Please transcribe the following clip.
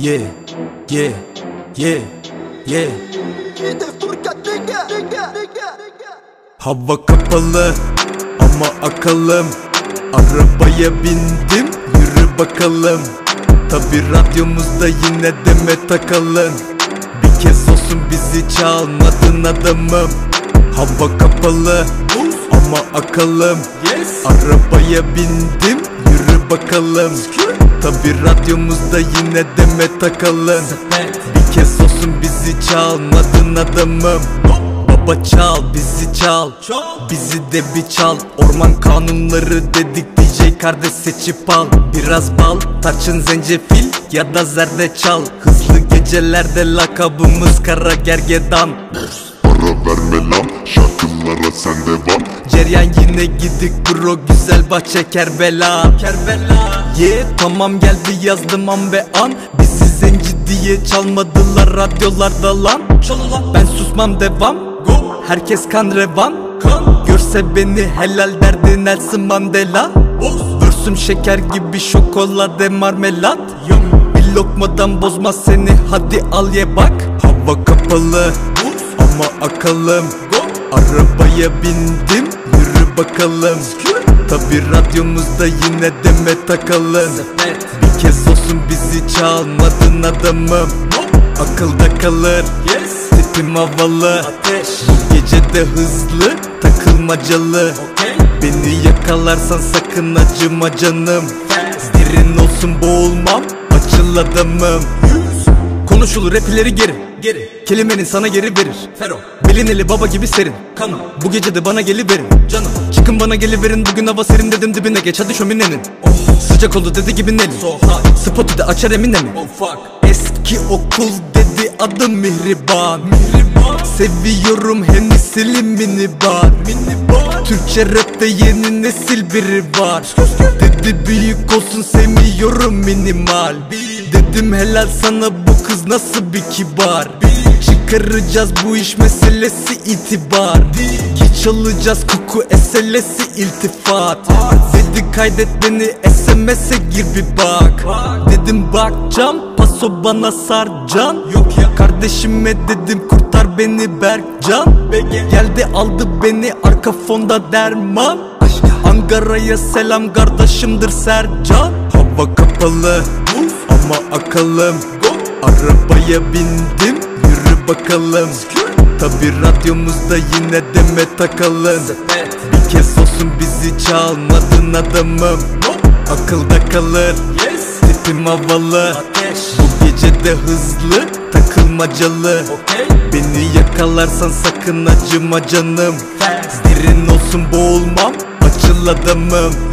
Yeah, yeah, yeah, yeah. Hava kapalı ama akalım. Arabaya bindim yürü bakalım. Tabi radyomuzda yine deme takalım. Bir kez olsun bizi çalmadın adamım. Hava kapalı ama akalım. Arabaya bindim yürü bakalım Tabi radyomuzda yine deme takalım. Bir kez olsun bizi çalmadın adamım. Baba çal bizi çal. Bizi de bir çal. Orman kanunları dedik DJ kardeş seçip al. Biraz bal tarçın zencefil ya da zerdeçal Hızlı gecelerde lakabımız kara gergedan. Para verme lan şarkılara sen devam Ceryan yine gidik bro güzel bahçe Kerbela Kerbela Yeah tamam geldi yazdım an ve an. Bizi zenci diye çalmadılar radyolarda lan. Ben susmam devam. Go. Herkes kan revan. Kan. Görse beni helal derdi Nelson Mandela. Görsüm şeker gibi şokolade marmelat. Bir lokmadan bozmaz seni hadi al ye bak. Hava kapalı. Ama akalım. Arabaya bindim bakalım. Tabi radyomuzda yine deme takalım. Bir kez olsun bizi çalmadın adamım. Akılda kalır Tipim havalı. Bu gece de hızlı takılmacalı. Beni yakalarsan sakın acıma canım. Derin olsun boğulmam açıl adamım Konuşulur rap ileri geri Geri Kelimenin sana geri verir. Fero Bilineli baba gibi serin. Kanım Bu gece de bana geliverin. Canım Çıkın bana geliverin. Bugün hava serin dedim dibine geç. Hadi şöminenin. Sıcak oldu dedi gibi neli Spotu da açar emine mi Eski okul dedi adım Mihriban. Seviyorum Hennessy'li minibar Türkçe rapte yeni nesil biri var. Dedi büyük olsun sevmiyorum minimal. Dedim helal sana bu kız nasıl bir kibar? Çıkaracağız bu iş meselesi itibar. Geç alacağız koku eselesi iltifat. Dedi kaydet beni SMS'e gir bir bak. Dedim bakcam paso bana sarcan Yok ya kardeşime dedim kurtar beni Berkcan. Geldi aldı beni arka fonda derman. Ankara'ya selam kardeşimdir Sercan. Hava kapalı ama akalım Arabaya bindim yürü bakalım. Tabi radyomuzda yine deme takalım. Bir kez olsun bizi çalmadın adamım. Akılda kalır Tipim havalı. Bu gece de hızlı takılmacalı. Beni yakalarsan sakın acıma canım. Derin olsun boğulmam açıl adamım